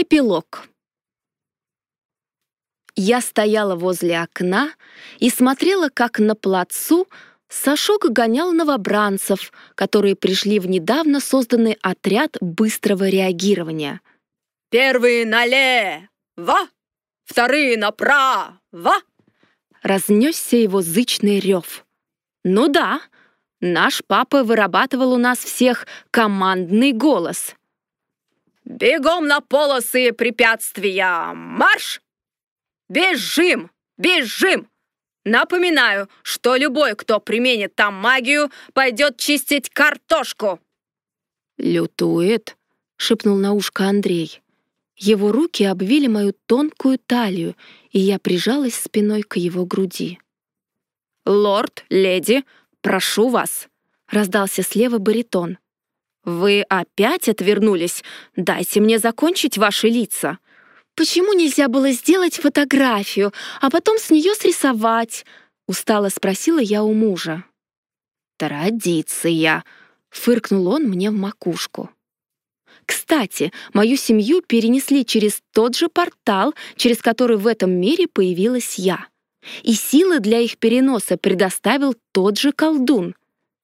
Эпилог. Я стояла возле окна и смотрела, как на плацу Сашок гонял новобранцев, которые пришли в недавно созданный отряд быстрого реагирования. «Первые налево, вторые направо!» Разнесся его зычный рев. «Ну да, наш папа вырабатывал у нас всех командный голос». «Бегом на полосы препятствия! Марш! Бежим! Бежим!» Напоминаю, что любой, кто применит там магию, пойдет чистить картошку. «Лютует», — шепнул на ушко Андрей. Его руки обвили мою тонкую талию, и я прижалась спиной к его груди. «Лорд, леди, прошу вас», — раздался слева баритон. «Вы опять отвернулись? Дайте мне закончить ваши лица». «Почему нельзя было сделать фотографию, а потом с нее срисовать?» — устало спросила я у мужа. «Традиция», — фыркнул он мне в макушку. Кстати, мою семью перенесли через тот же портал, через который в этом мире появилась я. И силы для их переноса предоставил тот же колдун.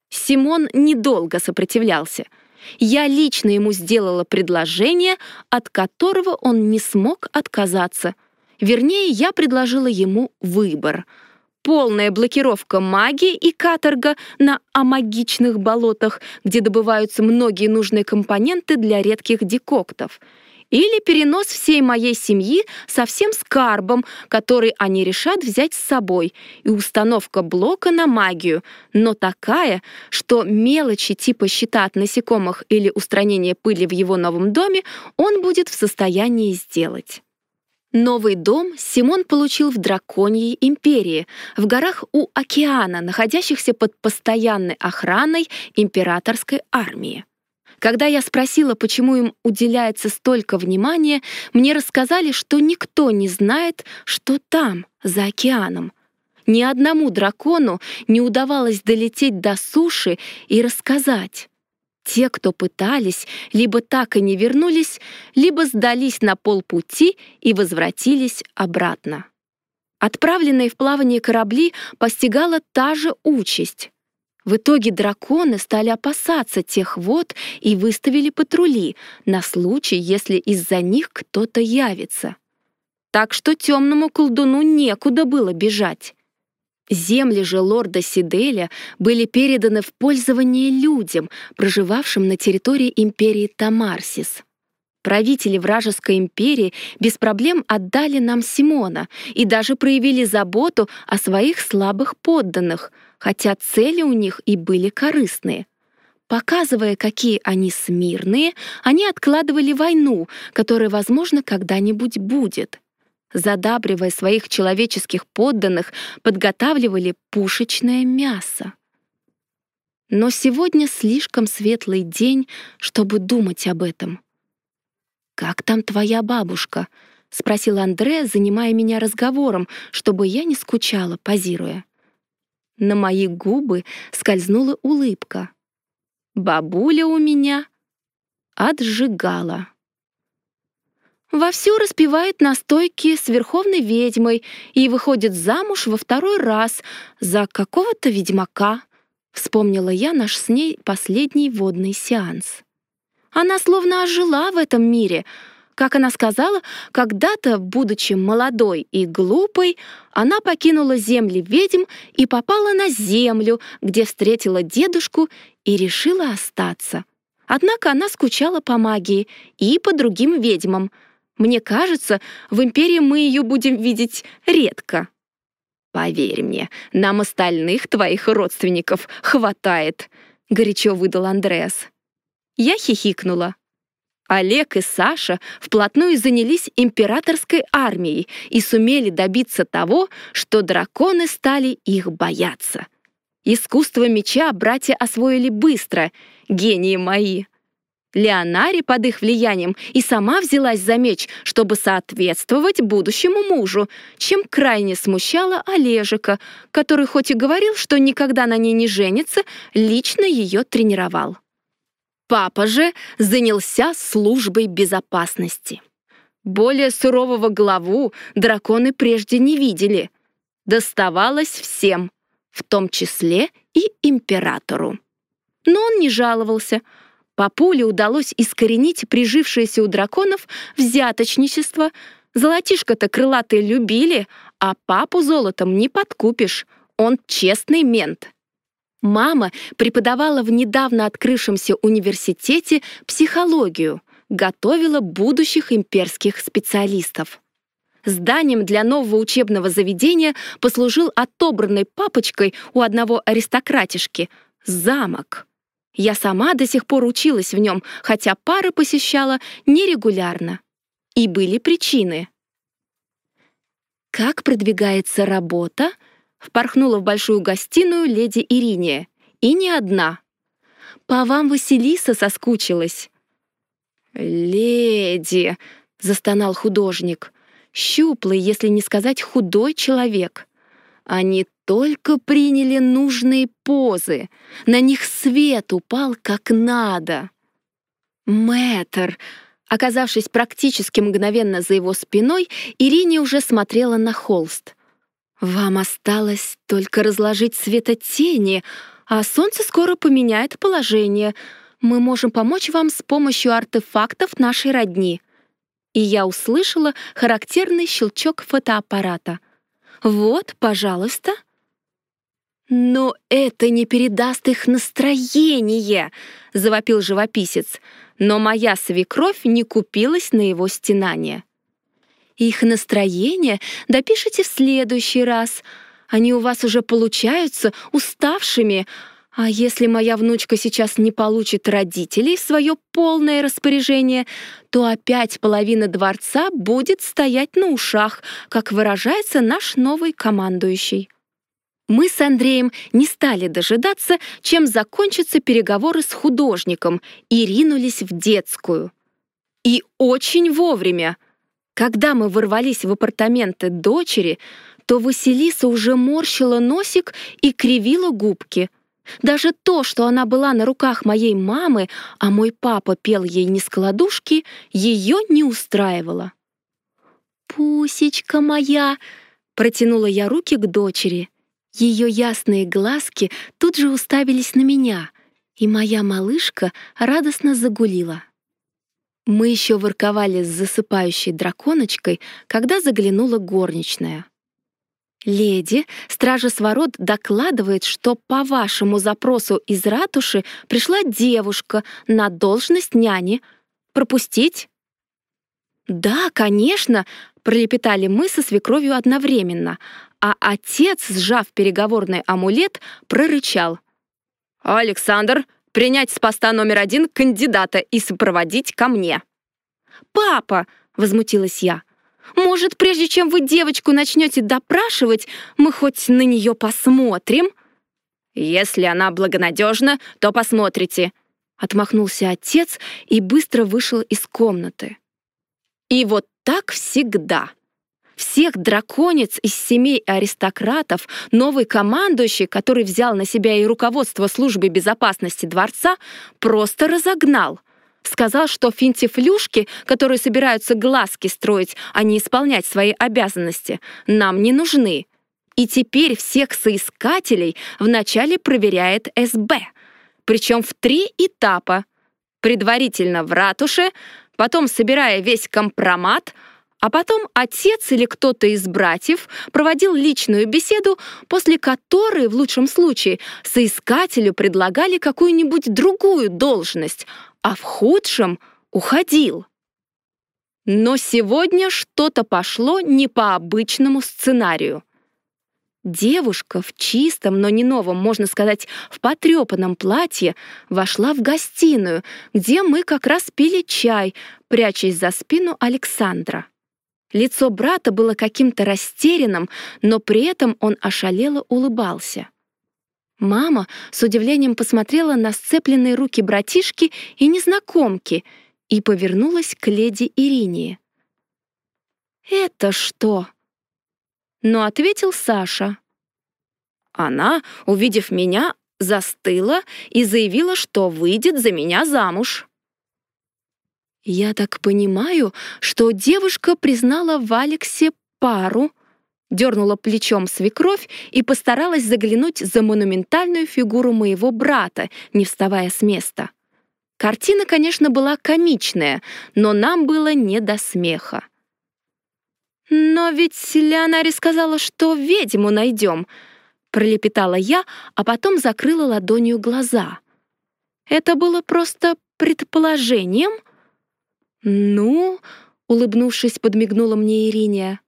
Симон недолго сопротивлялся — я лично ему сделала предложение, от которого он не смог отказаться. Вернее, я предложила ему выбор. Полная блокировка магии и каторга на амагичных болотах, где добываются многие нужные компоненты для редких декоктов — или перенос всей моей семьи со всем скарбом, который они решат взять с собой, и установка блока на магию, но такая, что мелочи типа щита от насекомых или устранения пыли в его новом доме он будет в состоянии сделать. Новый дом Симон получил в Драконьей империи, в горах у океана, находящихся под постоянной охраной императорской армии. Когда я спросила, почему им уделяется столько внимания, мне рассказали, что никто не знает, что там, за океаном. Ни одному дракону не удавалось долететь до суши и рассказать. Те, кто пытались, либо так и не вернулись, либо сдались на полпути и возвратились обратно. Отправленные в плавание корабли постигала та же участь. В итоге драконы стали опасаться тех вод и выставили патрули на случай, если из-за них кто-то явится. Так что темному колдуну некуда было бежать. Земли же лорда Сиделя были переданы в пользование людям, проживавшим на территории империи Тамарсис. Правители вражеской империи без проблем отдали нам Симона и даже проявили заботу о своих слабых подданных — хотя цели у них и были корыстные. Показывая, какие они смирные, они откладывали войну, которая, возможно, когда-нибудь будет. Задабривая своих человеческих подданных, подготавливали пушечное мясо. Но сегодня слишком светлый день, чтобы думать об этом. «Как там твоя бабушка?» — спросил Андре, занимая меня разговором, чтобы я не скучала, позируя. На мои губы скользнула улыбка. Бабуля у меня отжигала. Вовсю распевает настойки с верховной ведьмой и выходит замуж во второй раз за какого-то ведьмака. Вспомнила я наш с ней последний водный сеанс. Она словно ожила в этом мире — как она сказала, когда-то, будучи молодой и глупой, она покинула земли ведьм и попала на землю, где встретила дедушку и решила остаться. Однако она скучала по магии и по другим ведьмам. Мне кажется, в Империи мы ее будем видеть редко. «Поверь мне, нам остальных твоих родственников хватает», — горячо выдал Андреас. Я хихикнула. Олег и Саша вплотную занялись императорской армией и сумели добиться того, что драконы стали их бояться. Искусство меча братья освоили быстро, гении мои. Леонари под их влиянием и сама взялась за меч, чтобы соответствовать будущему мужу, чем крайне смущала Олежика, который хоть и говорил, что никогда на ней не женится, лично ее тренировал. Папа же занялся службой безопасности. Более сурового главу драконы прежде не видели. Доставалось всем, в том числе и императору. Но он не жаловался. Папуле удалось искоренить прижившееся у драконов взяточничество. Золотишко-то крылатые любили, а папу золотом не подкупишь. Он честный мент. Мама преподавала в недавно открывшемся университете психологию, готовила будущих имперских специалистов. Зданием для нового учебного заведения послужил отобранной папочкой у одного аристократишки замок. Я сама до сих пор училась в нем, хотя пары посещала нерегулярно. И были причины. Как продвигается работа, впорхнула в большую гостиную леди Ириния. И не одна. По вам Василиса соскучилась. «Леди!» — застонал художник. Щуплый, если не сказать худой человек. Они только приняли нужные позы. На них свет упал как надо. Мэтр! Оказавшись практически мгновенно за его спиной, Ирине уже смотрела на холст — вам осталось только разложить светотени, а солнце скоро поменяет положение. Мы можем помочь вам с помощью артефактов нашей родни. И я услышала характерный щелчок фотоаппарата. Вот, пожалуйста. Но это не передаст их настроение, завопил живописец. Но моя свекровь не купилась на его стенание. Их настроение допишите в следующий раз. Они у вас уже получаются уставшими. А если моя внучка сейчас не получит родителей в свое полное распоряжение, то опять половина дворца будет стоять на ушах, как выражается наш новый командующий. Мы с Андреем не стали дожидаться, чем закончатся переговоры с художником, и ринулись в детскую. И очень вовремя. Когда мы ворвались в апартаменты дочери, то Василиса уже морщила носик и кривила губки. Даже то, что она была на руках моей мамы, а мой папа пел ей не складушки, ее не устраивало. «Пусечка моя!» — протянула я руки к дочери. Ее ясные глазки тут же уставились на меня, и моя малышка радостно загулила. Мы еще ворковали с засыпающей драконочкой, когда заглянула горничная. «Леди, стража Сворот докладывает, что по вашему запросу из ратуши пришла девушка на должность няни. Пропустить?» «Да, конечно», — пролепетали мы со свекровью одновременно, а отец, сжав переговорный амулет, прорычал. «Александр, принять с поста номер один кандидата и сопроводить ко мне». «Папа!» — возмутилась я. «Может, прежде чем вы девочку начнете допрашивать, мы хоть на нее посмотрим?» «Если она благонадежна, то посмотрите», — отмахнулся отец и быстро вышел из комнаты. И вот так всегда. Всех драконец из семей аристократов новый командующий, который взял на себя и руководство службы безопасности дворца, просто разогнал. Сказал, что финтифлюшки, которые собираются глазки строить, а не исполнять свои обязанности, нам не нужны. И теперь всех соискателей вначале проверяет СБ. Причем в три этапа. Предварительно в ратуше, потом собирая весь компромат — а потом отец или кто-то из братьев проводил личную беседу, после которой, в лучшем случае, соискателю предлагали какую-нибудь другую должность, а в худшем уходил. Но сегодня что-то пошло не по обычному сценарию. Девушка в чистом, но не новом, можно сказать, в потрепанном платье вошла в гостиную, где мы как раз пили чай, прячась за спину Александра. Лицо брата было каким-то растерянным, но при этом он ошалело улыбался. Мама с удивлением посмотрела на сцепленные руки братишки и незнакомки и повернулась к леди Ирине. «Это что?» Но ответил Саша. Она, увидев меня, застыла и заявила, что выйдет за меня замуж. Я так понимаю, что девушка признала в Алексе пару, дернула плечом свекровь и постаралась заглянуть за монументальную фигуру моего брата, не вставая с места. Картина, конечно, была комичная, но нам было не до смеха. «Но ведь Леонари сказала, что ведьму найдем», — пролепетала я, а потом закрыла ладонью глаза. «Это было просто предположением?» «Ну», — улыбнувшись, подмигнула мне Ириния,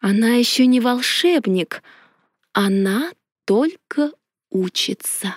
«она еще не волшебник, она только учится».